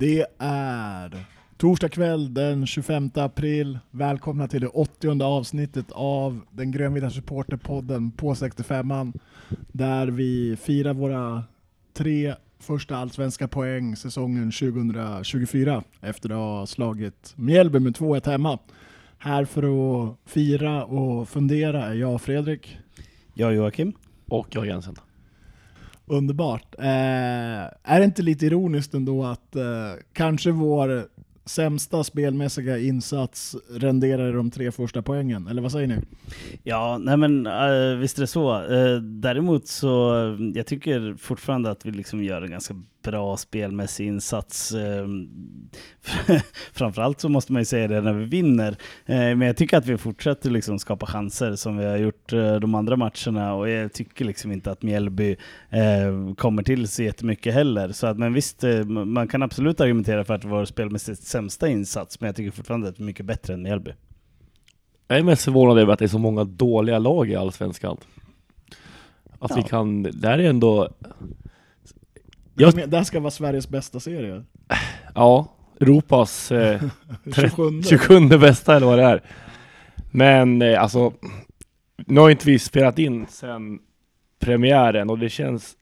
Det är torsdag kväll den 25 april. Välkomna till det 80 avsnittet av den grönvita supporterpodden på 65an. Där vi firar våra tre första allsvenska poäng säsongen 2024 efter att ha slagit Mjällby med 2-1 hemma. Här för att fira och fundera är jag Fredrik. Jag Joakim. Och jag Jensen. Underbart. Eh, är det inte lite ironiskt ändå att eh, kanske vår sämsta spelmässiga insats renderade de tre första poängen? Eller vad säger ni? Ja, nej men eh, visst är det så. Eh, däremot så, jag tycker fortfarande att vi liksom gör en ganska bra spelmässig insats. Uh, framförallt så måste man ju säga det när vi vinner. men jag tycker att vi fortsätter liksom skapa chanser som vi har gjort de andra matcherna och jag tycker liksom inte att Mjällby kommer till så jättemycket heller. Så att, men visst, man kan absolut argumentera för att vår spelmässigt sämsta insats, men jag tycker fortfarande att det är mycket bättre än Mjällby. Jag är mest förvånad över att det är så många dåliga lag i Allsvenskan. Att ja. vi kan, det här är ändå... Jag... Det här ska vara Sveriges bästa serie? Ja, Europas eh, 27. 27 bästa eller vad det är. Men eh, alltså, nu har inte vi spelat in sen premiären och det känns...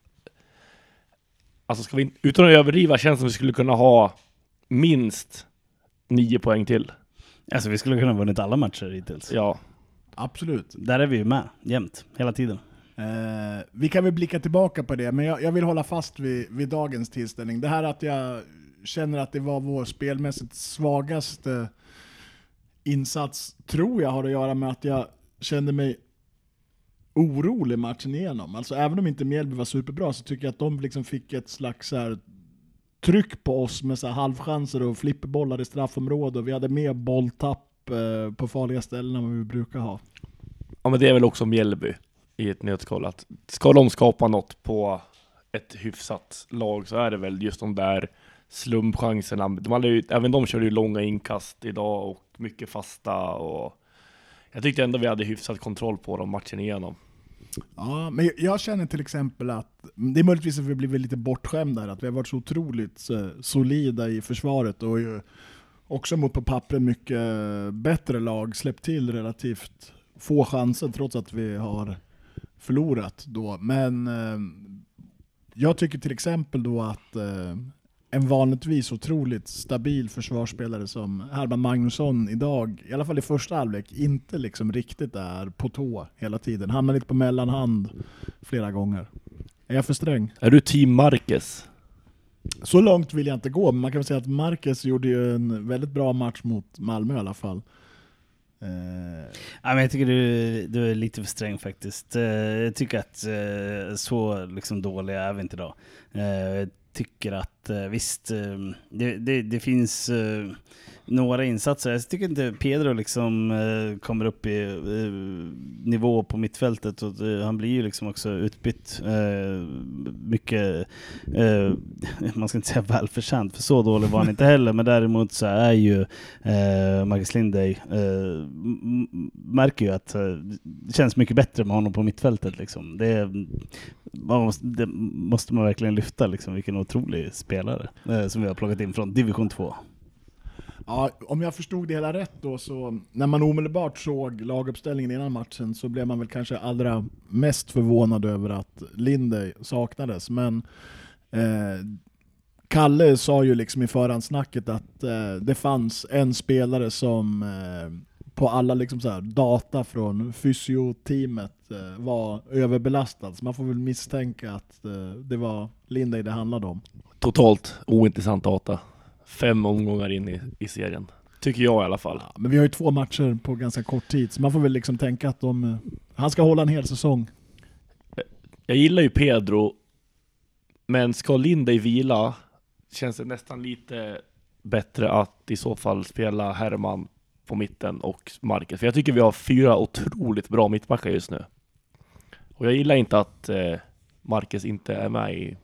Alltså ska vi, utan att överdriva, känns det som att vi skulle kunna ha minst nio poäng till. Alltså vi skulle kunna ha vunnit alla matcher hittills. Ja. Absolut. Där är vi ju med, jämt, hela tiden. Eh, vi kan väl blicka tillbaka på det, men jag, jag, vill hålla fast vid, vid dagens tillställning. Det här att jag känner att det var vår spelmässigt svagaste insats, tror jag har att göra med att jag kände mig orolig matchen igenom. Alltså även om inte Mjällby var superbra så tycker jag att de liksom fick ett slags här tryck på oss med så här halvchanser och flipperbollar i straffområdet. Vi hade mer bolltapp eh, på farliga ställen än vad vi brukar ha. Ja men det är väl också Mjällby i ett nötskal att ska de skapa något på ett hyfsat lag så är det väl just de där slumpchanserna. De hade ju, även de körde ju långa inkast idag och mycket fasta och jag tyckte ändå vi hade hyfsat kontroll på dem matchen igenom. Ja, men jag känner till exempel att, det är möjligtvis att vi blivit lite bortskämda att vi har varit så otroligt eh, solida i försvaret och också mot på pappret mycket bättre lag, släppt till relativt få chanser trots att vi har förlorat då. Men eh, jag tycker till exempel då att eh, en vanligtvis otroligt stabil försvarsspelare som Herman Magnusson idag, i alla fall i första halvlek, inte liksom riktigt är på tå hela tiden. Hamnar lite på mellanhand flera gånger. Är jag för sträng? Är du team Marquez? Så långt vill jag inte gå, men man kan väl säga att Marquez gjorde ju en väldigt bra match mot Malmö i alla fall. Uh, ja, men jag tycker du, du är lite för sträng faktiskt. Uh, jag tycker att uh, så liksom dåliga är vi inte idag. Jag tycker att visst, det, det, det finns några insatser. Jag tycker inte Pedro liksom eh, kommer upp i eh, nivå på mittfältet och eh, han blir ju liksom också utbytt eh, mycket, eh, man ska inte säga välförtjänt för så dålig var han inte heller, men däremot så är ju eh, Marcus Lindey, eh, märker ju att det känns mycket bättre med honom på mittfältet liksom. Det, man måste, det måste man verkligen lyfta liksom, vilken otrolig spelare eh, som vi har plockat in från division 2. Ja, om jag förstod det hela rätt då så, när man omedelbart såg laguppställningen innan matchen så blev man väl kanske allra mest förvånad över att Linde saknades. Men eh, Kalle sa ju liksom i förhandsnacket att eh, det fanns en spelare som eh, på alla liksom så här, data från fysioteamet eh, var överbelastad. Så man får väl misstänka att eh, det var Linde det handlade om. Totalt ointressant data fem omgångar in i, i serien. Tycker jag i alla fall. Ja, men vi har ju två matcher på ganska kort tid, så man får väl liksom tänka att de, han ska hålla en hel säsong. Jag gillar ju Pedro, men ska Lindey vila känns det nästan lite bättre att i så fall spela Herman på mitten och Marcus. För jag tycker vi har fyra otroligt bra mittbackar just nu. Och jag gillar inte att eh, Marcus inte är med i,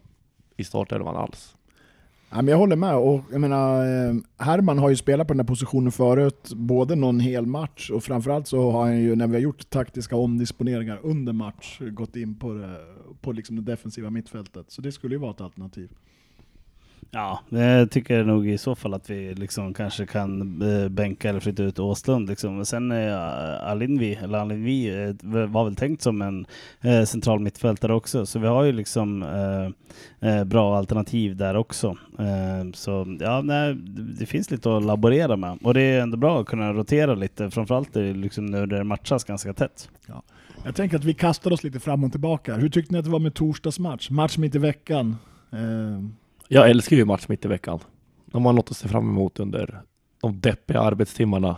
i startelvan alls. Ja, men jag håller med. Och jag menar, eh, Herman har ju spelat på den här positionen förut, både någon hel match och framförallt så har han ju, när vi har gjort taktiska omdisponeringar under match, gått in på det, på liksom det defensiva mittfältet. Så det skulle ju vara ett alternativ. Ja, jag tycker nog i så fall att vi liksom kanske kan eh, bänka eller flytta ut Åslund. Liksom. Sen är eh, Alinvi, eller Alinvi eh, var väl tänkt som en central mittfältare också. Så vi har ju liksom bra alternativ där också. så ja, nej, det finns lite att laborera med. Och det är ändå bra att kunna rotera lite, framförallt liksom nu när det matchas ganska tätt. Ja. Jag tänker att vi kastar oss lite fram och tillbaka. Hur tyckte ni att det var med torsdagsmatch? Match mitt i veckan. Jag älskar ju match mitt i veckan. De har något att se fram emot under de deppiga arbetstimmarna.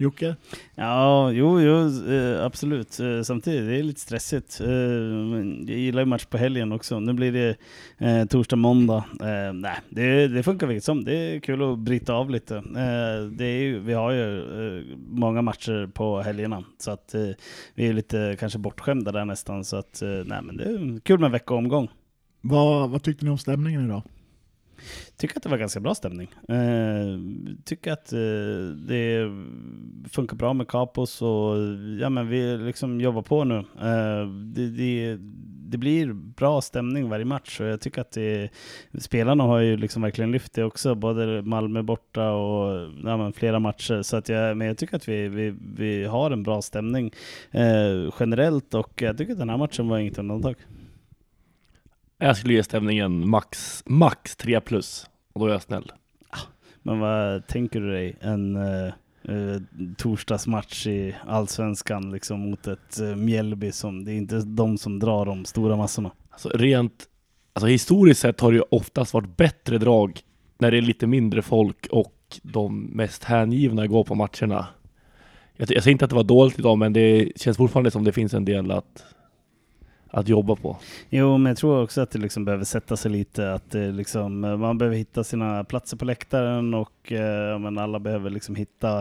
Jocke? Ja, jo, jo eh, absolut. Eh, samtidigt, det är lite stressigt. Eh, jag gillar ju match på helgen också. Nu blir det torsdag, måndag. Nej, det, det funkar vilket som. Det är kul att bryta av lite. Det är ju, vi har ju många matcher på helgerna, så att vi är lite kanske bortskämda där nästan. Så att, nej, men det är kul med veckoomgång. Vad, vad tyckte ni om stämningen idag? Tycker att det var ganska bra stämning. Eh, tycker att eh, det funkar bra med Capos och ja, men vi liksom jobbar på nu. Eh, det, det, det, blir bra stämning varje match och jag tycker att det, spelarna har ju liksom verkligen lyft det också, både Malmö borta och ja, men flera matcher. Så att jag, men jag tycker att vi, vi, vi har en bra stämning eh, generellt och jag tycker att den här matchen var inget undantag. Jag skulle ge stämningen max, max 3 plus. Och då är jag snäll. Men vad tänker du dig? En uh, uh, torsdagsmatch i Allsvenskan liksom mot ett uh, Mjällby som, det är inte de som drar de stora massorna. Alltså rent, alltså historiskt sett har det ju oftast varit bättre drag när det är lite mindre folk och de mest hängivna går på matcherna. Jag, jag säger inte att det var dåligt idag, men det känns fortfarande som det finns en del att att jobba på. Jo, men jag tror också att det liksom behöver sätta sig lite, att det liksom, man behöver hitta sina platser på läktaren och eh, men alla behöver liksom hitta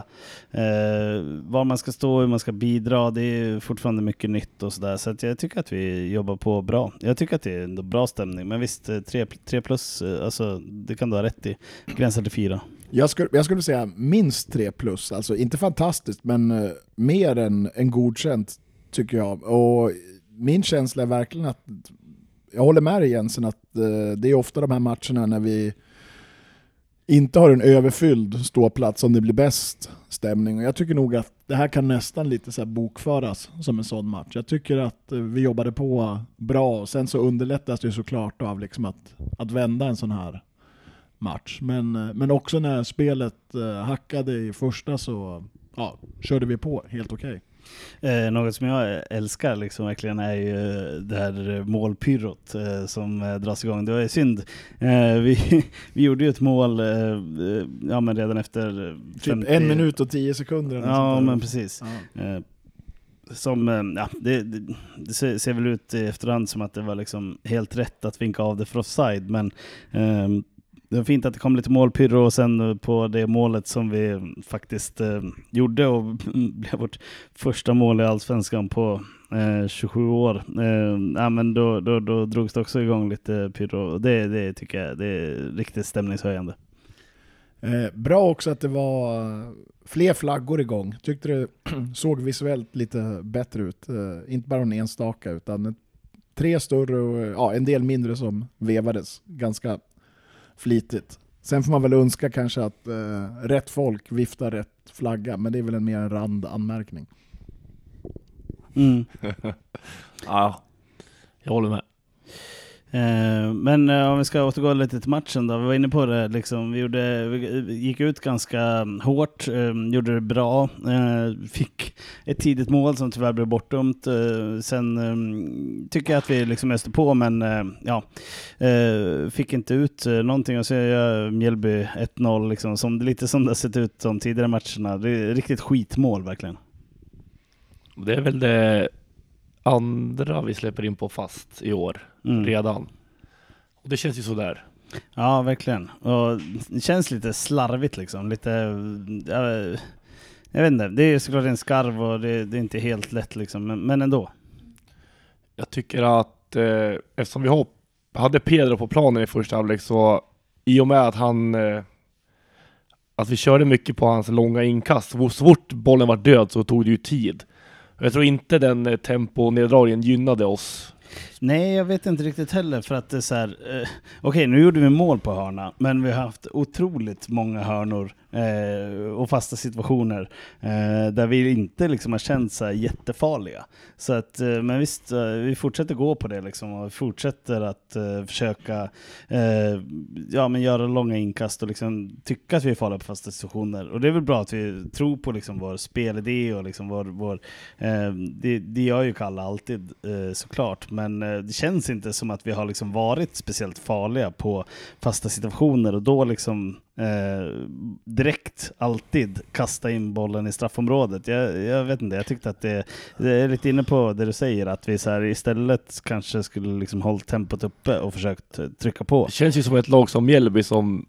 eh, var man ska stå, hur man ska bidra. Det är fortfarande mycket nytt och sådär, så att jag tycker att vi jobbar på bra. Jag tycker att det är en bra stämning, men visst, 3 eh, plus, eh, alltså, det kan du ha rätt i. Gränsar till 4. Jag skulle, jag skulle säga minst 3 plus, alltså inte fantastiskt, men mer än, än godkänt tycker jag. Och min känsla är verkligen att, jag håller med dig Jensen, att eh, det är ofta de här matcherna när vi inte har en överfylld ståplats som det blir bäst stämning. Och jag tycker nog att det här kan nästan lite så bokföras som en sån match. Jag tycker att eh, vi jobbade på bra och sen så underlättas det såklart av liksom att, att vända en sån här match. Men, eh, men också när spelet hackade i första så ja, körde vi på helt okej. Okay. Eh, något som jag älskar liksom verkligen är ju det här målpyrrot eh, som eh, dras igång. Det var synd. Eh, vi, vi gjorde ju ett mål eh, ja, men redan efter... Typ en minut och tio sekunder. Ja, men precis. Ja. som, ja, det, det, det, ser väl ut i efterhand som att det var liksom helt rätt att vinka av det för offside, men ehm, det var fint att det kom lite målpyrro och sen på det målet som vi faktiskt eh, gjorde och blev vårt första mål i Allsvenskan på eh, 27 år. Eh, ja, men då, då, då drogs det också igång lite pyro. Det, det tycker jag det är riktigt stämningshöjande. Eh, bra också att det var fler flaggor igång. Tyckte det såg visuellt lite bättre ut. Eh, inte bara en enstaka utan tre större och ja, en del mindre som vevades ganska flitigt. Sen får man väl önska kanske att eh, rätt folk viftar rätt flagga, men det är väl en mer en randanmärkning. Mm. ja, jag håller med. Eh, men eh, om vi ska återgå lite till matchen då. Vi var inne på det, liksom. vi, gjorde, vi gick ut ganska mm, hårt, ehm, gjorde det bra, eh, fick ett tidigt mål som tyvärr blev bortdömt. sen ehm, tycker jag att vi liksom öste på, men ja, fick inte ut någonting. Och så gör Mjällby 1-0, liksom, som, lite som det har sett ut de tidigare matcherna. Det är riktigt skitmål verkligen. Det är väl det andra vi släpper in på fast i år mm. redan. Och det känns ju sådär. Ja, verkligen. Och det känns lite slarvigt liksom. Lite, jag, jag vet inte, det är såklart en skarv och det, det är inte helt lätt liksom, men, men ändå. Jag tycker att eh, eftersom vi hopp, hade Pedro på planen i första halvlek så i och med att han eh, att vi körde mycket på hans långa inkast. Så fort bollen var död så tog det ju tid. Jag tror inte den eh, temponeddragningen gynnade oss. Nej, jag vet inte riktigt heller för att det är så här. Eh, Okej, okay, nu gjorde vi mål på hörna, men vi har haft otroligt många hörnor eh, och fasta situationer eh, där vi inte liksom har känt så jättefarliga. Så att, eh, men visst, eh, vi fortsätter gå på det liksom och fortsätter att eh, försöka eh, ja, men göra långa inkast och liksom tycka att vi är farliga på fasta situationer. Och det är väl bra att vi tror på liksom vår spelidé och liksom vår, vår eh, det, det gör ju Kalle alltid eh, såklart, men det känns inte som att vi har liksom varit speciellt farliga på fasta situationer och då liksom eh, direkt alltid kasta in bollen i straffområdet. Jag, jag vet inte, jag tyckte att det, det är lite inne på det du säger, att vi så här, istället kanske skulle liksom hållit tempot uppe och försökt trycka på. Det känns ju som ett lag som Mjällby som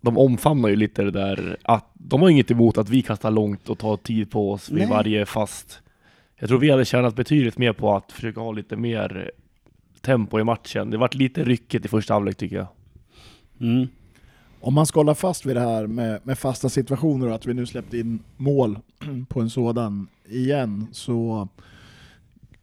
de omfamnar ju lite det där att de har inget emot att vi kastar långt och tar tid på oss vid Nej. varje fast. Jag tror vi hade tjänat betydligt mer på att försöka ha lite mer tempo i matchen. Det varit lite ryckigt i första halvlek tycker jag. Mm. Om man ska hålla fast vid det här med, med fasta situationer och att vi nu släppte in mål på en sådan igen så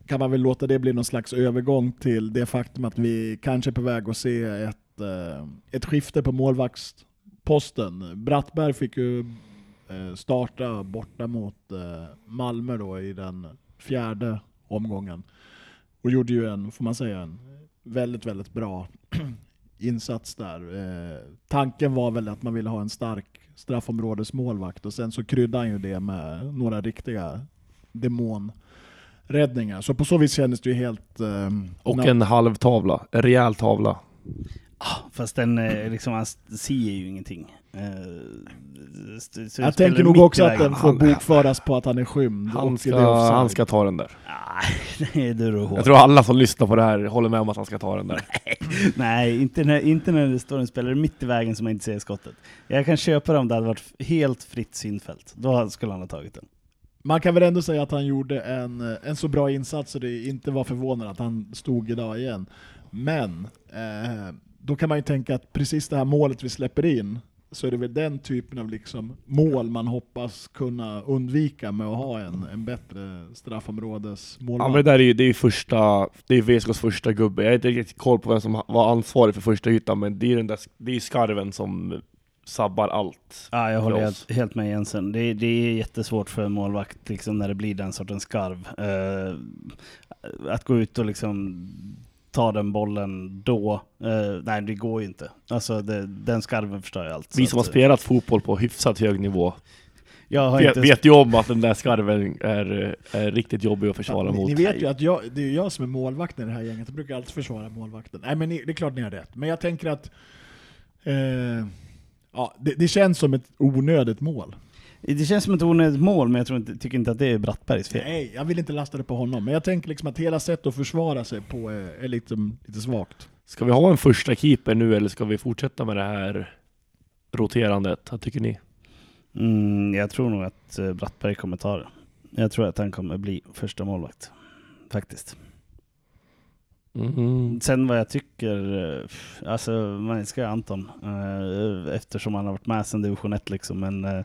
kan man väl låta det bli någon slags övergång till det faktum att vi kanske är på väg att se ett, eh, ett skifte på målvaktsposten. Brattberg fick ju eh, starta borta mot eh, Malmö då i den fjärde omgången och gjorde ju en, får man säga, en väldigt, väldigt bra insats där. Eh, tanken var väl att man ville ha en stark straffområdesmålvakt och sen så kryddade han ju det med några riktiga demonräddningar. Så på så vis kändes det ju helt... Eh, och en halv tavla, en rejäl tavla. Fast den, eh, liksom, han ser ju ingenting. Uh, jag tänker nog också att den får bokföras på att han är skymd. Han ska, han ska ta den där. Nej, det är Jag tror alla som lyssnar på det här håller med om att han ska ta den där. Nej, inte när, inte när det står en spelare mitt i vägen som man inte ser skottet. Jag kan köpa det om det hade varit helt fritt synfält. Då skulle han ha tagit den. Man kan väl ändå säga att han gjorde en, en så bra insats så det inte var förvånande att han stod idag igen. Men eh, då kan man ju tänka att precis det här målet vi släpper in, så är det väl den typen av liksom mål man hoppas kunna undvika med att ha en, en bättre straffområdesmålvakt. Ja men det där är ju, det är ju första, det är VSKs första gubbe. Jag har inte riktigt koll på vem som var ansvarig för första ytan, men det är den där, det är skarven som sabbar allt. Ja, jag håller helt, helt med Jensen. Det, det är jättesvårt för en målvakt liksom, när det blir den sortens skarv. Uh, att gå ut och liksom ta den bollen då. Uh, nej, det går ju inte. Alltså det, den skarven förstör ju allt. Vi som har spelat fotboll på hyfsat hög nivå jag har vet, vet ju om att den där skarven är, är riktigt jobbig att försvara ja, mot. Ni vet ju att jag, det är jag som är målvakten i det här gänget, jag brukar alltid försvara målvakten. Nej men ni, det är klart ni har rätt, men jag tänker att eh, ja, det, det, känns som ett onödigt mål. Det känns som ett onödigt mål, men jag tror inte, tycker inte att det är Brattbergs fel. Nej, jag vill inte lasta det på honom. Men jag tänker liksom att hela sättet att försvara sig på är, är liksom, lite svagt. Ska vi ha en första keeper nu, eller ska vi fortsätta med det här roterandet? Vad tycker ni? Mm, jag tror nog att eh, Brattberg kommer ta det. Jag tror att han kommer bli första målvakt. Faktiskt. Mm. Sen vad jag tycker, eh, alltså man älskar Anton eh, eftersom han har varit med sedan division 1 liksom, men eh,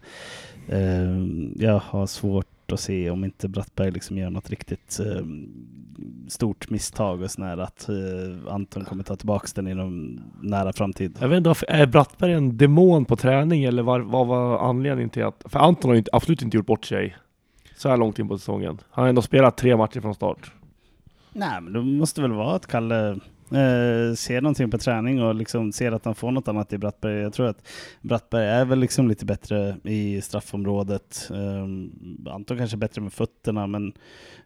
eh, jag har svårt att se om inte Brattberg liksom gör något riktigt eh, stort misstag och sånär att Anton kommer ta tillbaka den inom nära framtid. Jag vet inte, är Brattberg en demon på träning eller vad, vad var anledningen till att, för Anton har ju absolut inte gjort bort sig så här långt in på säsongen. Han har ändå spelat tre matcher från start. Nej, men det måste väl vara att Kalle eh, ser någonting på träning och liksom ser att han får något annat i Brattberg. Jag tror att Brattberg är väl liksom lite bättre i straffområdet. Eh, Anton kanske bättre med fötterna, men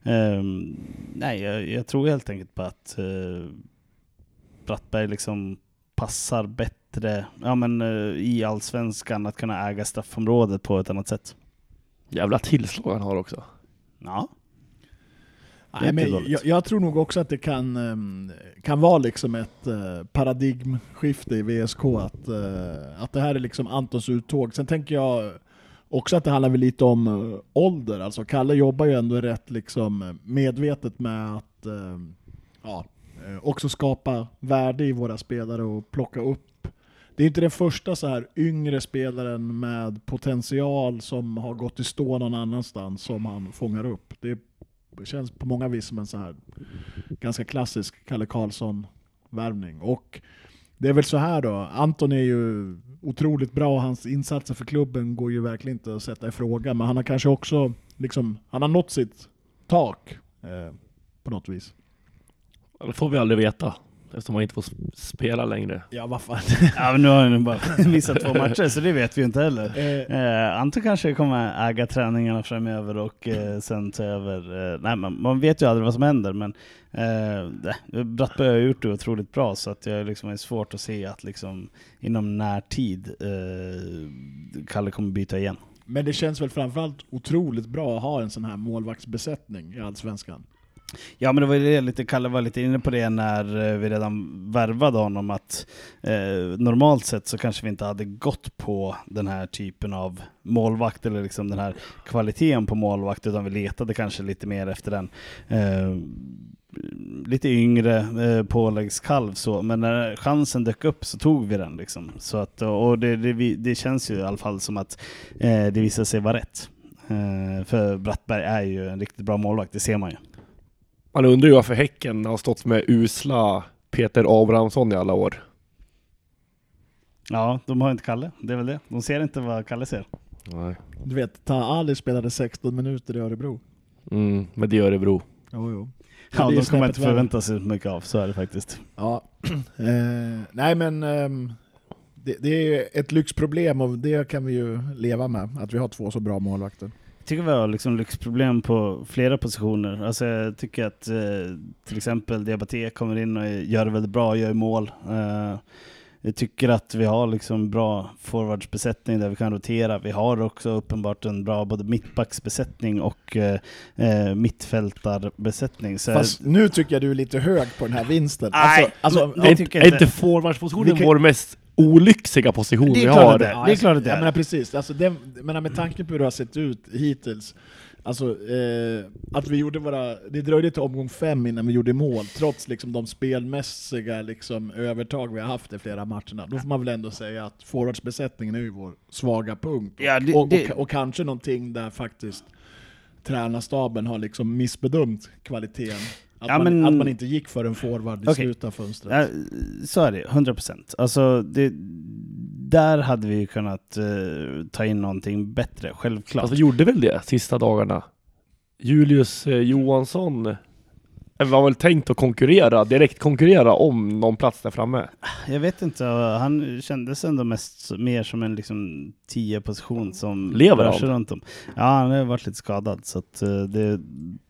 eh, nej, jag, jag, tror helt enkelt på att eh, Brattberg liksom passar bättre ja, men, eh, i allsvenskan att kunna äga straffområdet på ett annat sätt. Jävla tillslag han har också. Ja. Nej, men jag, jag, tror nog också att det kan, ehm, kan vara liksom ett eh, paradigmskifte i VSK, att, eh, att det här är liksom Antons uttåg. Sen tänker jag också att det handlar väl lite om eh, ålder. Alltså Kalle jobbar ju ändå rätt liksom medvetet med att ja, också skapa värde i våra spelare och plocka upp det är inte den första så här yngre spelaren med potential som har gått i stå någon annanstans som han fångar upp. Det det känns på många vis som en så här ganska klassisk Kalle Karlsson-värvning. Och det är väl så här då, Anton är ju otroligt bra, hans insatser för klubben går ju verkligen inte att sätta i fråga, men han har kanske också liksom, han har nått sitt tak eh, på något vis. Det får vi aldrig veta. Eftersom han inte får spela längre. Ja, vad fan. ja, men nu har han bara missat två matcher, så det vet vi ju inte heller. Eh, eh, Anton kanske kommer äga träningarna framöver och eh, sen ta över. Eh, nej, man, man, vet ju aldrig vad som händer, men eh, Brattberg har gjort det otroligt bra, så att jag liksom är svårt att se att liksom, inom närtid eh, Kalle kommer byta igen. Men det känns väl framförallt otroligt bra att ha en sån här målvaktsbesättning i Allsvenskan. Ja men det var det lite, Kalle var lite inne på det när eh, vi redan värvade honom att eh, normalt sett så kanske vi inte hade gått på den här typen av målvakt eller liksom den här kvaliteten på målvakt utan vi letade kanske lite mer efter den eh, lite yngre eh, påläggskalv så, men när chansen dök upp så tog vi den liksom. Så att, och det, det, det känns ju i alla fall som att eh, det visade sig vara rätt. Eh, för Brattberg är ju en riktigt bra målvakt, det ser man ju. Man undrar ju varför Häcken har stått med usla Peter Abrahamsson i alla år. Ja, de har inte Kalle. Det är väl det. De ser inte vad Kalle ser. Nej. Du vet, Ta Ali spelade 16 minuter i Örebro. Mm, men det är Örebro. Jo, jo. Ja, de kommer inte förvänta sig mycket av, så är det faktiskt. Ja, eh, nej men eh, det, det, är ett lyxproblem och det kan vi ju leva med, att vi har två så bra målvakter. Jag tycker vi har liksom lyxproblem på flera positioner. Alltså jag tycker att eh, till exempel Diabaté kommer in och gör det väldigt bra, gör mål. Eh, jag tycker att vi har liksom bra forwardsbesättning där vi kan rotera. Vi har också uppenbart en bra både mittbacksbesättning och eh, eh mittfältarbesättning. Så Fast nu tycker jag du är lite hög på den här vinsten. Nej, alltså, alltså, är, inte, är inte forwardspositionen kan... vår mest olyxiga position vi har? Det, det är klart att det är. Menar precis, alltså, det, menar, med tanke på hur det har sett ut hittills Alltså, eh, att vi gjorde våra, det dröjde till omgång fem innan vi gjorde mål, trots liksom de spelmässiga liksom, övertag vi har haft i flera matcherna. Då får man väl ändå säga att forwardsbesättningen är ju vår svaga punkt. Ja, det, och, och, och, kanske någonting där faktiskt tränarstaben har liksom missbedömt kvaliteten. Att, ja, man, men, att man inte gick för en forward i okay. slutet av fönstret. Ja, så är det, 100%. Alltså, det, där hade vi kunnat uh, ta in någonting bättre, självklart. Alltså gjorde väl det sista dagarna? Julius eh, Johansson var väl tänkt att konkurrera, direkt konkurrera om någon plats där framme? Jag vet inte, han kändes ändå mest mer som en liksom 10 position som lever han? runt om. Ja, han har varit lite skadad så att eh, det är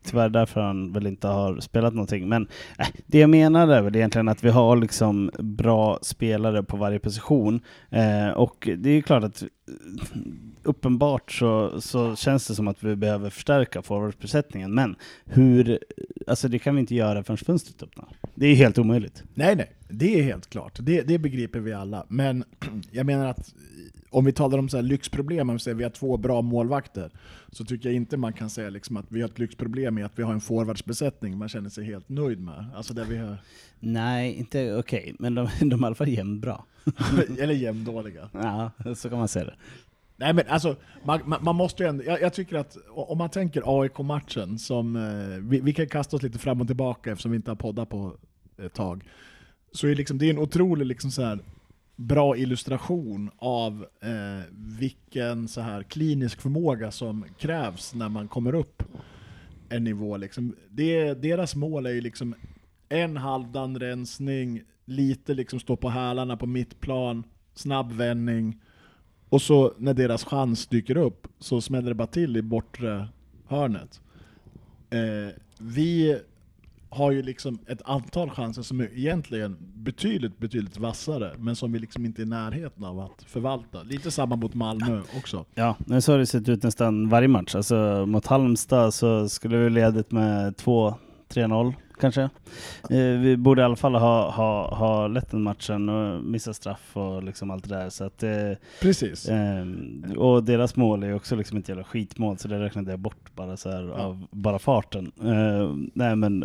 tyvärr därför han väl inte har spelat någonting. Men äh, det jag menar är väl egentligen att vi har liksom bra spelare på varje position eh, och det är klart att uppenbart så, så känns det som att vi behöver förstärka forwardsbesättningen, men hur, alltså det kan vi inte göra förrän fönstret öppnar. Det är helt omöjligt. Nej, nej, det är helt klart. Det, det begriper vi alla. Men jag menar att om vi talar om så här lyxproblem, om vi säger att vi har två bra målvakter, så tycker jag inte man kan säga liksom att vi har ett lyxproblem i att vi har en forwardsbesättning man känner sig helt nöjd med. Alltså där vi har... Nej, inte okej, okay, men de, de är i alla fall jämnbra. Eller jämndåliga. Ja, så kan man säga det. Nej men alltså, man, man, man måste ju ändå, jag, jag, tycker att om man tänker AIK-matchen, som eh, vi, vi, kan kasta oss lite fram och tillbaka eftersom vi inte har poddat på ett tag, så är liksom, det är en otrolig liksom så här, bra illustration av eh, vilken så här klinisk förmåga som krävs när man kommer upp en nivå. Liksom. Det, deras mål är ju liksom en halvdan rensning, lite liksom stå på hälarna på mittplan, snabb vändning, och så när deras chans dyker upp så smäller det bara till i bortre hörnet. Eh, vi har ju liksom ett antal chanser som är egentligen betydligt, betydligt vassare, men som vi liksom inte är i närheten av att förvalta. Lite samma mot Malmö också. Ja, nu så har det sett ut nästan varje match. Alltså mot Halmstad så skulle vi ledigt med 2-3-0 kanske. Eh, vi borde i alla fall ha, ha, ha lett den matchen och missa straff och liksom allt det där. Så att, eh, Precis. Eh, och deras mål är också liksom ett jävla skitmål, så det räknade jag bort bara så här, ja. av bara farten. Nej men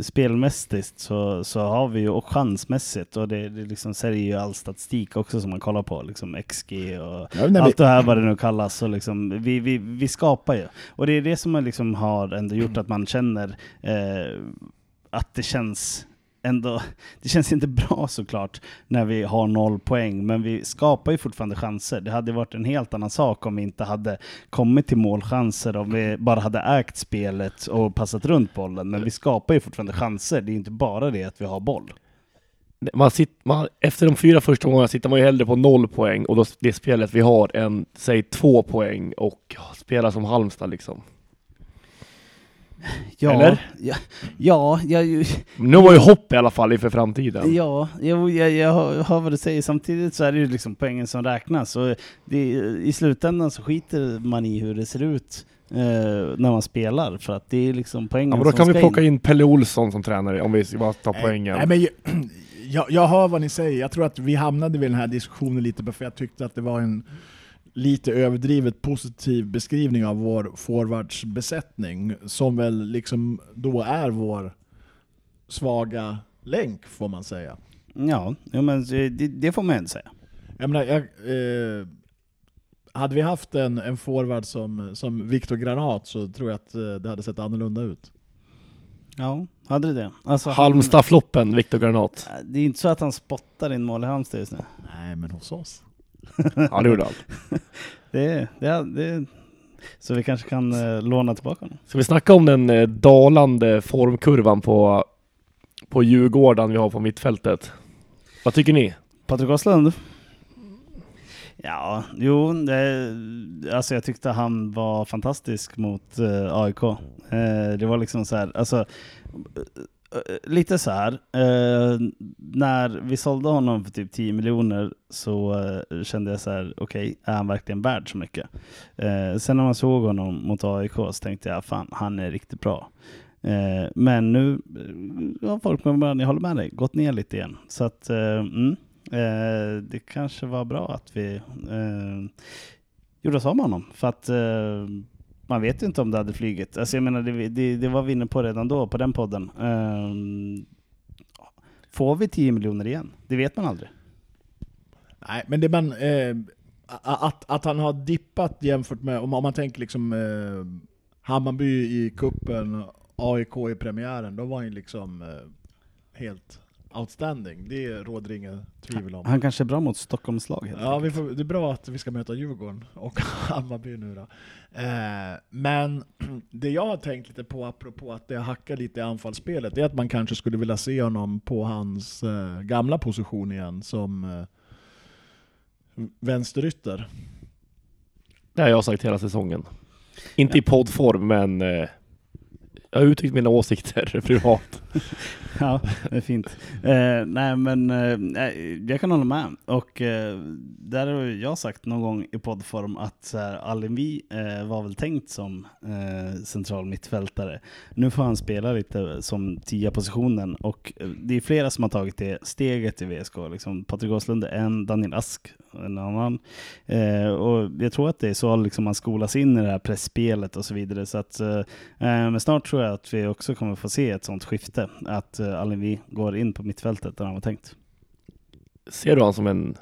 spelmässigt så, så har vi ju, och chansmässigt, och det, det liksom säger ju all statistik också som man kollar på, liksom XG och ja, nej, allt det här vad det nu kallas. Så liksom, vi, vi, vi skapar ju. Och det är det som liksom har ändå gjort att man känner eh, Eh, att det känns ändå, det känns inte bra såklart när vi har noll poäng, men vi skapar ju fortfarande chanser. Det hade varit en helt annan sak om vi inte hade kommit till målchanser, om vi bara hade ägt spelet och passat runt bollen. Men vi skapar ju fortfarande chanser. Det är inte bara det att vi har boll. Man sitter, man, efter de fyra första gångerna sitter man ju hellre på noll poäng och då det spelet vi har än, säg två poäng och spela som Halmstad liksom. Ja, Eller? Ja, ja jag, Nu var ju hopp i alla fall inför framtiden. Ja, jag, jag, jag hör vad du säger. Samtidigt så är det ju liksom poängen som räknas. Och det, I slutändan så skiter man i hur det ser ut eh, när man spelar. För att det är liksom poängen ja, men då kan vi plocka in. in Pelle Olsson som tränare om vi bara tar poängen. Nej, men jag, jag hör vad ni säger. Jag tror att vi hamnade vid den här diskussionen lite för jag tyckte att det var en lite överdrivet positiv beskrivning av vår forwardsbesättning som väl liksom då är vår svaga länk får man säga. Ja, men det, det får man ändå säga. Jag menar, jag, eh, hade vi haft en, en forward som, som Viktor Granat så tror jag att eh, det hade sett annorlunda ut. Ja, hade det det? Alltså, Halmstad-floppen, Viktor Granat. Det är inte så att han spottar in mål i Halmstad just nu. Nej, men hos oss. Ja, det gjorde han. det, det, det, så vi kanske kan eh, låna tillbaka honom. Ska vi snacka om den eh, dalande formkurvan på, på Djurgården vi har på mittfältet? Vad tycker ni? Patrik Åslund? Ja, jo, det, alltså jag tyckte han var fantastisk mot eh, AIK. Eh, det var liksom så här, alltså Eh, lite så här. Eh, när vi sålde honom för typ 10 miljoner så eh, kände jag så här, okej, okay, är han verkligen värd så mycket? Eh, sen när man såg honom mot AIK så tänkte jag, fan, han är riktigt bra. Eh, men nu eh, har folk med mig, jag håller med dig, gått ner lite igen. Så att, eh, mm, eh, det kanske var bra att vi gjorde oss av med honom. För att man vet ju inte om det hade flugit. Alltså jag menar, det, det, det var vi inne på redan då, på den podden. Um, får vi 10 miljoner igen? Det vet man aldrig. Nej, men det man... Eh, att, att han har dippat jämfört med, om, om man tänker liksom eh, Hammarby i kuppen AIK i premiären, då var han liksom eh, helt outstanding. Det råder inga tvivel om. Han kanske är bra mot Stockholmslag Ja, vi får, det är bra att vi ska möta Djurgården och Hammarby nu då. Eh, men det jag har tänkt lite på, apropå att det hackar lite i anfallsspelet, det är att man kanske skulle vilja se honom på hans eh, gamla position igen som eh, vänsterytter. Det har jag sagt hela säsongen. Inte ja. i poddform, men eh, jag har uttryckt mina åsikter privat. ja, det är fint. Eh, nej, men eh, jag kan hålla med. Och eh, där har jag sagt någon gång i poddform att Alinvi eh, var väl tänkt som eh, central mittfältare. Nu får han spela lite som tia positionen och eh, det är flera som har tagit det steget i VSK. Liksom Patrik Åslund är en, Daniel Ask en annan. Eh, och jag tror att det är så liksom man skolas in i det här pressspelet och så vidare. Så att, eh, men snart tror jag att vi också kommer få se ett sånt skifte. Att eh, Alinvi går in på mittfältet där han var tänkt. Ser du honom som en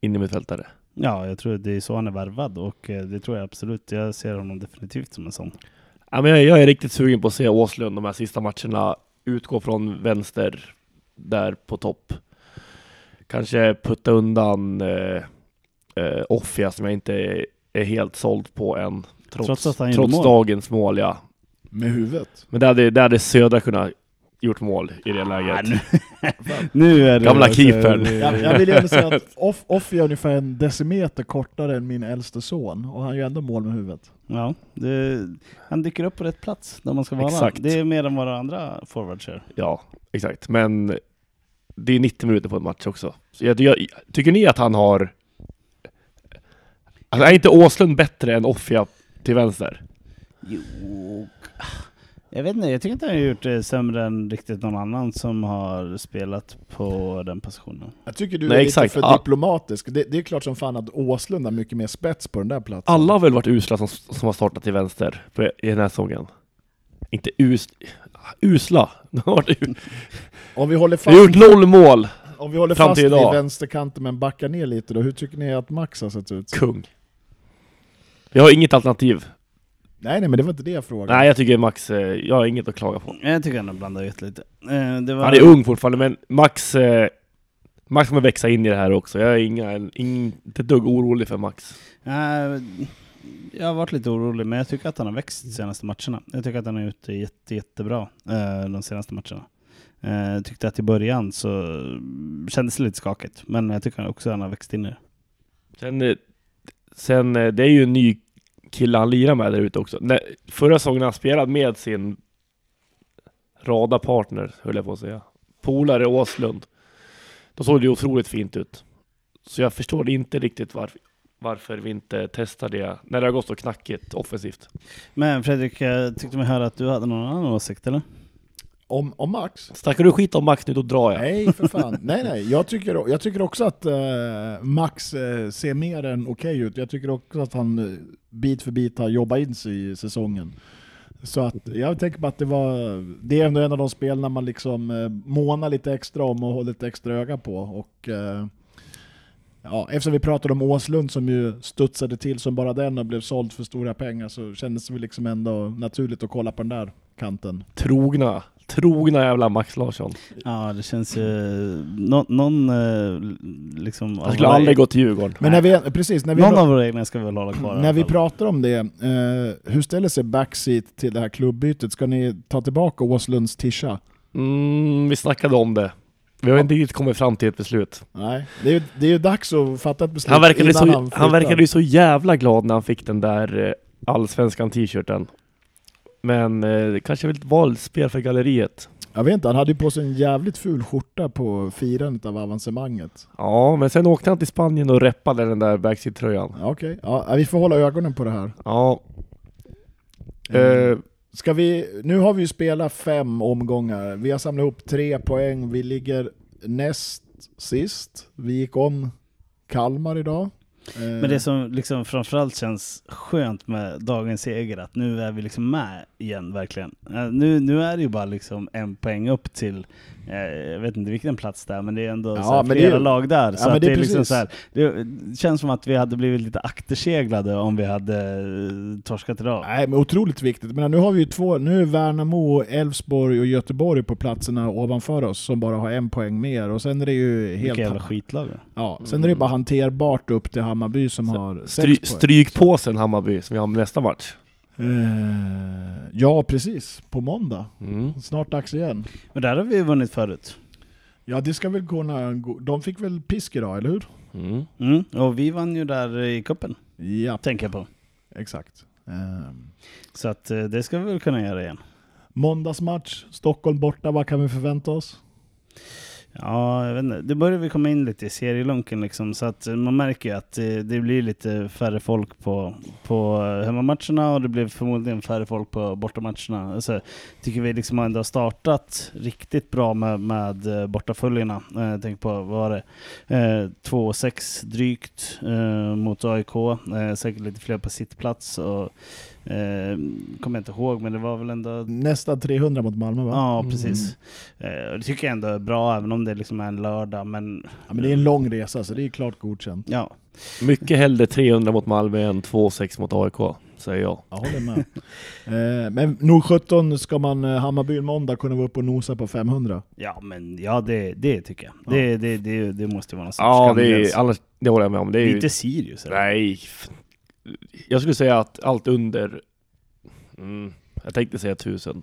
innermittfältare? Ja, jag tror det är så han är värvad och eh, det tror jag absolut. Jag ser honom definitivt som en sån. Ja, men jag, jag är riktigt sugen på att se Åslund de här sista matcherna utgå från vänster där på topp. Kanske putta undan eh, eh, Offia som jag inte är, helt såld på än. Trots, trots, trots mål. dagens mål, ja. Med huvudet? Men det hade, det hade Södra kunnat gjort mål i det läget. Ah, nu, nu är det Gamla keepern. Jag, jag vill ju säga att Off, off är ungefär en decimeter kortare än min äldste son, och han gör ändå mål med huvudet. Ja, det, han dyker upp på rätt plats där man ska vara. Exakt. Det är mer än vad andra forwards gör. Ja, exakt. Men det är 90 minuter på en match också. Så jag, jag, tycker ni att han har... Alltså är inte Åslund bättre än Offia till vänster? Jo... Jag vet inte, jag tycker inte han har gjort det sämre än riktigt någon annan som har spelat på den positionen. Jag tycker du Nej, är exakt. lite för Ja. diplomatisk. Det, det är klart som fan att Åslund har mycket mer spets på den där platsen. Alla har väl varit usla som, som har startat till vänster på, i den här säsongen. Inte us, usla. Om vi håller Vi har fast, gjort noll mål. om vi håller fram fast till idag. vänsterkanten men backar ner lite då, hur tycker ni att Max har sett ut? Kung. Vi har inget alternativ. Nej nej men det var inte det jag frågade. Nej, jag tycker Max, eh, jag har inget att klaga på. Jag tycker han har blandat ut lite. Eh, Det var, Han är ung fortfarande, men Max, eh, Max kommer växa in i det här också. Jag är inga, inte ett dugg orolig för Max. Eh, jag har varit lite orolig, men jag tycker att han har växt de senaste matcherna. Jag tycker att han har gjort det jätte, jättebra eh, de senaste matcherna. Eh, Jag tyckte att i början så kändes det lite skakigt, men jag tycker också att han har växt in i det. Sen, eh, sen eh, det är ju en ny kille han lirar med där ute också. När, förra säsongen han spelade med sin radarpartner, höll jag på att säga. Polare Åslund. Då såg det ju otroligt fint ut. Så jag förstår inte riktigt varför, varför vi inte testar det när det har gått så knackigt offensivt. Men Fredrik, jag tyckte mig höra att du hade någon annan åsikt, eller? Om, om Max? Snackar du skit om Max nu, då drar jag. Nej för fan. nej nej, jag tycker, jag tycker också att eh, Max eh, ser mer än okej ut. Jag tycker också att han eh, bit för bit har jobbat in sig i säsongen. Så att jag tänker på att det var, det är ändå en av de spelarna man liksom eh, månar lite extra om och håller lite extra öga på. Och, eh, ja, eftersom vi pratade om Åslund som ju studsade till som bara den och blev såld för stora pengar så kändes det väl liksom ändå naturligt att kolla på den där kanten. Trogna, trogna jävla Max Larsson. Ja, det känns ju... Nå, någon eh, liksom... Han skulle aldrig gå till Djurgården. Men när vi, precis, när vi Någon av våra egna ska vi väl hålla kvar När vi pratar om det, eh, hur ställer sig backseat till det här klubbytet? Ska ni ta tillbaka Åslunds tisha? Mm, vi snackade om det. Vi har inte riktigt kommit fram till ett beslut. Nej, det är ju det är ju dags att fatta ett beslut Han verkade, innan så, han, flyttar. verkade ju så jävla glad när han fick den där eh, allsvenskan t-shirten. Men eh, det kanske var ett spel för galleriet. Jag vet inte, han hade ju på sig en jävligt ful skjorta på firandet av avancemanget. Ja, men sen åkte han till Spanien och reppade den där backseat-tröjan. Ja, Okej, ja, vi får hålla ögonen på det här. Ja, Eh, eh, Ska vi, nu har vi ju spelat fem omgångar, vi har samlat ihop tre poäng, vi ligger näst sist. Vi gick om Kalmar idag. Men det som liksom framförallt känns skönt med dagens seger, att nu är vi liksom med igen verkligen. Eh, Nu, nu är det ju bara liksom en poäng upp till, eh, jag vet inte vilken plats det är, men det är ändå Ja, så här men det är flera ju- lag där. Ja, så det det, är är liksom så här, det, känns som att vi hade blivit lite akterseglade om vi hade eh, torskat idag. Nej, men otroligt viktigt. Men nu har vi ju två, nu är Värnamo, Elfsborg och Göteborg på platserna ovanför oss som bara har en poäng mer. Och sen är det ju helt... Vilka jävla skitlag. Ja, sen är det bara hanterbart upp till Hammarby som har sex stry, poäng. strykpåsen Hammarby som vi har nästa match. Eh, ja, precis. På måndag. Mm. Snart dags igen. Men där har vi vunnit förut. Ja, det ska väl kunna gå. De fick väl pisk idag, eller hur? Mm. Mm. Och vi vann ju där i kuppen Ja, tänker jag på. exakt. Eh, Så att eh, det ska vi väl kunna göra igen. måndagsmatch, Stockholm borta. Vad kan vi förvänta oss? Ja, jag vet inte. Det börjar vi komma in lite i serielunken liksom, så att eh, man märker ju att eh, det blir lite färre folk på, på eh, hemmamatcherna och det blir förmodligen färre folk på bortamatcherna. Alltså, tycker vi liksom ändå har startat riktigt bra med, med bortaföljarna. Eh, Jag tänker på, vad var det? Eh, 2-6 drygt eh, mot AIK, eh, säkert lite fler på sittplats och eh, kommer jag inte ihåg, men det var väl ändå Nästan 300 mot Malmö va? Ja, precis. Eh, och det tycker jag ändå är bra, även om det liksom är en lördag. Men Ja, men det är en lång resa så det är klart godkänt. ja, Mycket hellre 300 mot Malmö än 2-6 mot AIK, säger jag. Jag håller med. eh, men nog 17 ska man eh, Hammarby måndag kunna vara uppe och nosa på 500. ja, men ja, det, det tycker jag. Ja. Det, det, det, det måste vara någon sorts Ja, det, är, annars, det håller jag med om. Det är ju, Inte Sirius eller? nej, jag skulle säga att allt under... Mm, jag tänkte säga 1000.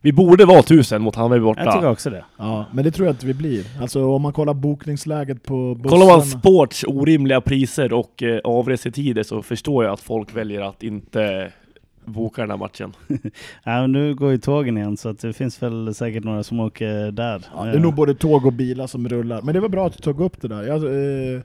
Vi borde vara 1000 mot Hammarby borta. Jag tycker också det. Ja, men det tror jag att vi blir. Alltså om man kollar bokningsläget på bussarna. Kollar man Sports orimliga priser och eh, avresetider så förstår jag att folk väljer att inte boka den här matchen. Ja, men nu går ju tågen igen, så att det finns väl säkert några som åker där. Ja, det är nog både tåg och bilar som rullar. Men det var bra att du tog upp det där. Jag, eh,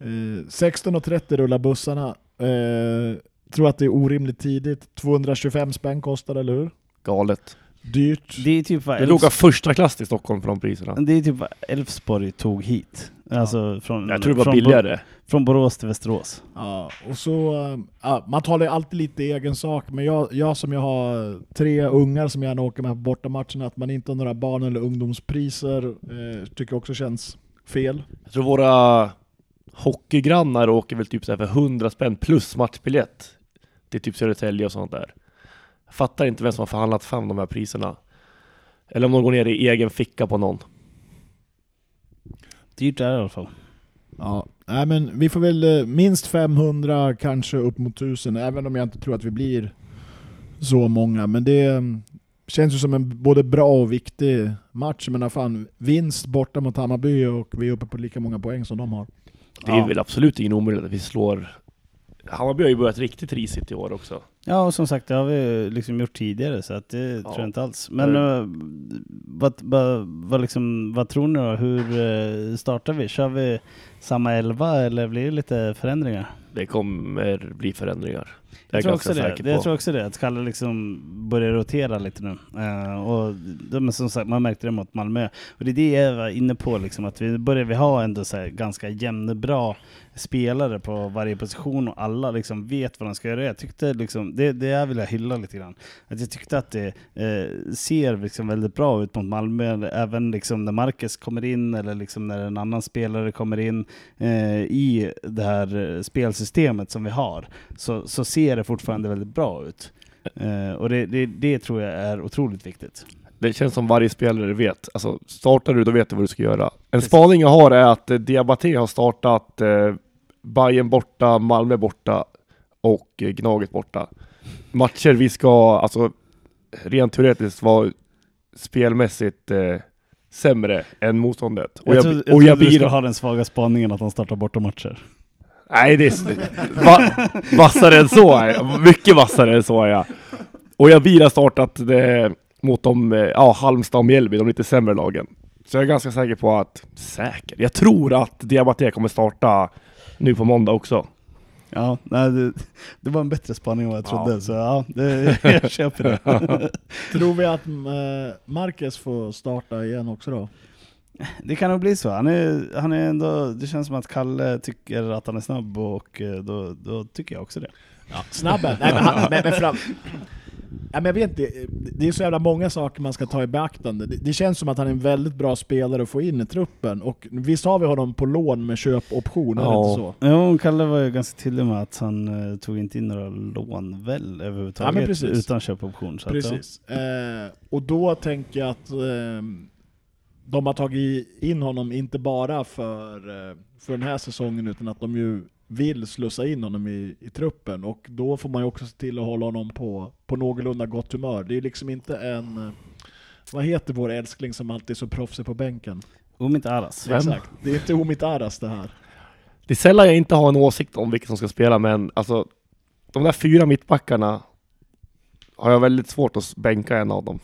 eh, 16.30 rullar bussarna. Eh, tror att det är orimligt tidigt. 225 spänn kostar eller hur? galet. Dyrt. Det är typ vad Det låg första klass i Stockholm för de priserna. det är typ vad Elfsborg tog hit. Alltså från, Jag tror det var från, billigare. från Borås till Västerås. Ja, och så, äh, ja, man talar ju alltid lite egen sak, men jag, jag som jag har tre ungar som gärna åker med på bortamatcherna, att man inte har några barn eller ungdomspriser, eh, tycker jag också känns fel. Jag tror våra hockeygrannar åker väl typ så här för 100 spänn plus matchbiljett till typ Södertälje och sånt där. Jag fattar inte vem som har förhandlat fram de här priserna. Eller om de går ner i egen ficka på någon. Dyrt är det i alla fall. Ja, nej, men vi får väl eh, minst 500, kanske upp mot 1000, även om jag inte tror att vi blir så många. Men det mm, känns ju som en både bra och viktig match. Men fan, vinst borta mot Hammarby och vi är uppe på lika många poäng som de har. Det är Ja. väl absolut ingen omöjlighet att vi slår... Hammarby har ju börjat riktigt risigt i år också. Ja, och som sagt, det har vi liksom gjort tidigare, så att det Ja. tror jag inte alls. Men eh, vad, vad, vad, liksom, vad tror ni då? Hur eh, startar vi? Kör vi samma elva eller blir det lite förändringar? Det kommer bli förändringar. Är Jag tror, också det. Det, jag på. tror också det, att Kalle liksom börjar rotera lite nu. Eh, och men som sagt, man märkte det mot Malmö. Och det är det jag var inne på, liksom, att vi börjar vi ha ändå så ganska jämnbra spelare på varje position och alla liksom vet vad de ska göra. Jag tyckte liksom, det, det jag vill jag hylla lite grann. Att jag tyckte att det eh, ser liksom väldigt bra ut mot Malmö, även liksom när Marcus kommer in eller liksom när en annan spelare kommer in eh, i det här eh, spelsystemet som vi har, så, så ser det fortfarande väldigt bra ut. Eh, och det, det, det tror jag är otroligt viktigt. Det känns som varje spelare vet. Alltså, startar du, då vet du vad du ska göra. En spaning jag har är att eh, Diabaté har startat eh, Bayern borta, Malmö borta och eh, Gnaget borta. Matcher vi ska, alltså rent teoretiskt vara spelmässigt eh, sämre än motståndet. Och jag, jag jag tror jag du blir... ha den svaga spaningen att han startar borta matcher. Nej, det är va, vassare än så är jag. Mycket vassare än så är jag. Och jag har startat det mot de, eh, ja, Halmstad och Mjällby, de lite sämre lagen. Så jag är ganska säker på att, säker, jag tror att Diabaté kommer starta nu på måndag också. Ja, nej, det, det var en bättre spaning än vad jag Ja. trodde, så ja, det, jag köper det. Tror vi att eh, Marcus får starta igen också då? Det kan nog bli så. Han är, han är ändå, det känns som att Kalle tycker att han är snabb och eh, då, då tycker jag också det. Snabben? Nej men, han, men, men fram... Ja, men jag vet inte, det är så jävla många saker man ska ta i beaktande. Det, det känns som att han är en väldigt bra spelare att få in i truppen, och visst har vi honom på lån med köpoption, Ja. inte så? Jo, Kalle var ju ganska tydlig med att han eh, tog inte in några lån väl överhuvudtaget Ja, precis. utan köpoption. Så Att, Precis. Eh, och då tänker jag att eh, de har tagit in honom inte bara för, eh, för den här säsongen, utan att de ju vill slussa in honom i, i truppen. Och då får man ju också se till att hålla honom på, på någorlunda gott humör. Det är liksom inte en... eh, Vad heter vår älskling som alltid är så proffsig på bänken? ja. Om inte Aras. Vem? Exakt. Det är inte Omid Aras det här. Det är sällan jag inte har en åsikt om vilka som ska spela, men alltså de där fyra mittbackarna har jag väldigt svårt att bänka en av dem.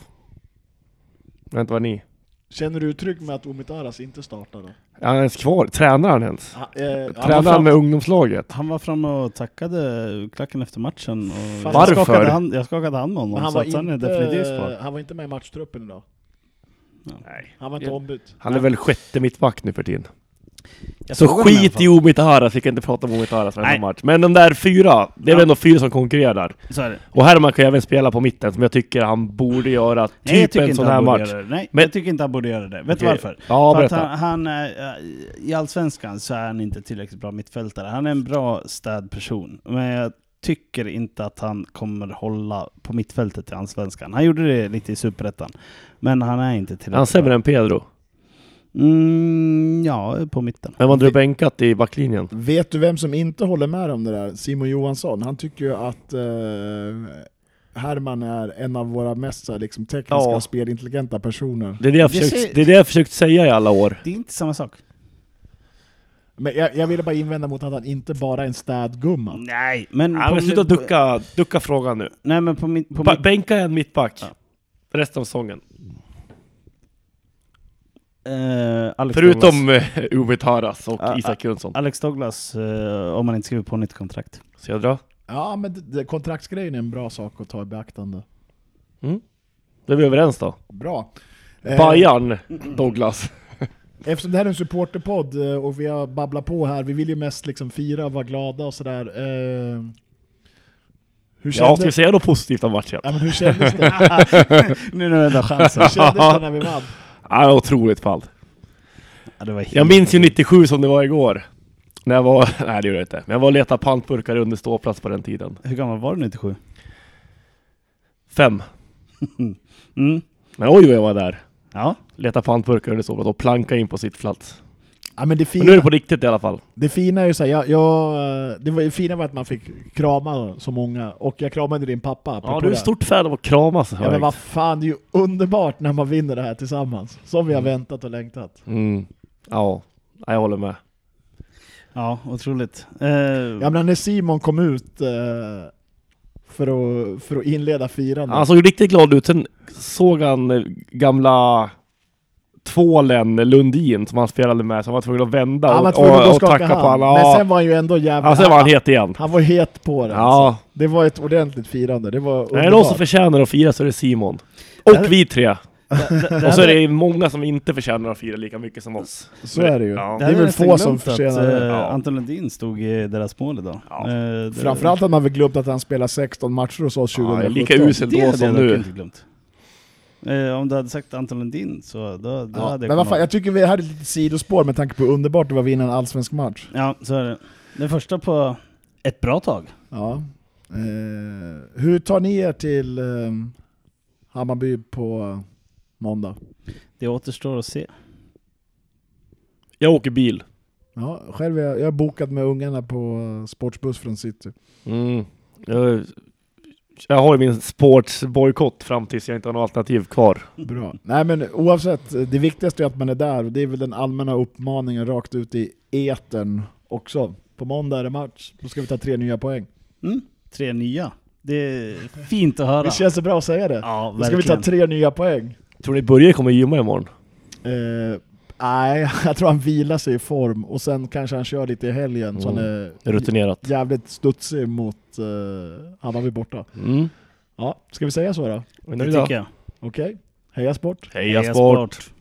Jag vet inte vad ni? Känner du trygg med att Omid Aras inte startar då? Är han ens kvar? Tränar han ens? Ha, eh, Tränar han fram- med ungdomslaget? Han var framme och tackade klacken efter matchen. Och Fast- Varför? Jag skakade, hand, jag skakade hand med honom, Men han så var, att han är inte, definitivt kvar. han var inte med i matchtruppen idag. Nej. Han var inte Ja. ombytt. Han är väl sjätte mittback nu för tiden. Jag Så i skit i Omitaras, vi kan inte prata om Omitaras varenda Nej. match. Men de där fyra, det är väl Ja. ändå fyra som konkurrerar. Så är det. Och Herman kan ju även spela på mitten, som jag tycker han borde göra Nej, jag typ tycker en sån här match. Nej, Men- jag tycker inte han borde göra det. Vet du varför? Ja, För att berätta. han, han, är- I Allsvenskan så är han inte tillräckligt bra mittfältare. Han är en bra städperson, men jag tycker inte att han kommer hålla på mittfältet i Allsvenskan. Han gjorde det lite i Superettan, men han är inte Är tillräckligt han sämre än Pedro? Mm, ja, på mitten. Vem hade du bänkat i backlinjen? Vet du vem som inte håller med om det där? Simon Johansson. Han tycker ju att eh, Herman är en av våra mest liksom, tekniska Ja. och spelintelligenta personer. Det är det, jag Det försökt, ser- det är det jag försökt säga i alla år. Det är inte samma sak. Men jag, jag ville bara invända mot att han inte bara är en städgumma. Nej, men... Ja, men sluta ducka, ducka frågan nu. Nej, men på mitt... På Ba- mitt Bänka en mittback. Ja. Resten av säsongen. Eh, Alex Douglas. Förutom uh, Umitaras och Ja, Isak Jönsson. Alex Douglas, eh, om man inte skriver på nytt kontrakt. Ska jag dra? Ja, men det, det, kontraktsgrejen är en bra sak att ta i beaktande. Mm. Då är vi överens då. Bra. Eh, Bajan Douglas. Eftersom det här är en supporterpodd eh, och vi har babblat på här, vi vill ju mest liksom fira och vara glada och sådär. Eh, hur Ja, ska vi kändes, säga något positivt om matchen? ja, men hur kändes det? nu är det enda chansen. Hur kändes det när vi vann? Ja, otroligt fall. Ja, det var Jag minns ju 97 som det var igår. När jag var, nej det gjorde jag inte. Men jag var och letade pantburkar under ståplats på den tiden. Hur gammal var du 97? Fem. Mm. Men oj vad jag var där. Ja. Leta pantburkar under ståplats och planka in på sittplats. Ja, men det Men nu är det fina, på riktigt i alla fall. det fina är ju såhär, jag, jag, det var, det fina var att man fick krama så många, och jag kramade din pappa. Ja, du är det. stort fan av att kramas. Ja men vad fan, det är ju underbart när man vinner det här tillsammans. Som vi har Mm. väntat och längtat. Mm. Ja, Ja, jag håller med. Ja, otroligt. Eh, Jag menar när Simon kom ut eh, för, att, för att inleda firandet. Han såg riktigt glad ut. Sen såg han eh, gamla tvålen Lundin som han spelade med, så han var tvungen att vända var och, tvungen att och, och tacka hand. på honom. Men Ja, sen var han ju ändå jävligt... ja, sen var han het igen. Han var het på det. Ja, Alltså. Det var ett ordentligt firande. Det var är det någon underbart. som förtjänar att fira så är det Simon. Det- Och vi tre. det, det Och så är det många som inte förtjänar att fira lika mycket som oss. Så är det ju. Ja. Det är väl få som förtjänar det. eh, Ja. Anton Lundin stod i deras mål idag. Ja. Eh, Framförallt hade man väl glömt att han spelade 16 matcher hos oss Ja, 2017. är lika usel då som nu. Eh, om du hade sagt Anton Lundin så då, då Ja, hade jag men vad fan, jag tycker vi hade lite sidospår med tanke på hur underbart det var att vinna en allsvensk match. Ja, så är det. Den första på ett bra tag. Ja. Eh, hur tar ni er till eh, Hammarby på måndag? Det återstår att se. Jag åker bil. Ja, själv är jag, jag är bokad med ungarna på sportsbuss från city. Mm. Jag, jag har ju min sportsbojkott fram tills jag inte har något alternativ kvar. Bra. Nej men oavsett, det viktigaste är att man är där och det är väl den allmänna uppmaningen rakt ut i etern också. På måndag är det match, då ska vi ta tre nya poäng. Mm. Tre nya. Det är fint att höra. Det känns så bra att säga det. Ja, Då ska vi ta verkligen. tre nya poäng. Tror ni Börje kommer gymma imorgon? Eh, nej, jag tror han vilar sig i form och sen kanske han kör lite i helgen så han Mm. är Rutinerat. jävligt studsig mot uh, Hammarby borta. Mm. Ja, ska vi säga så då? Det tycker jag. Okej, heja sport! Heja sport!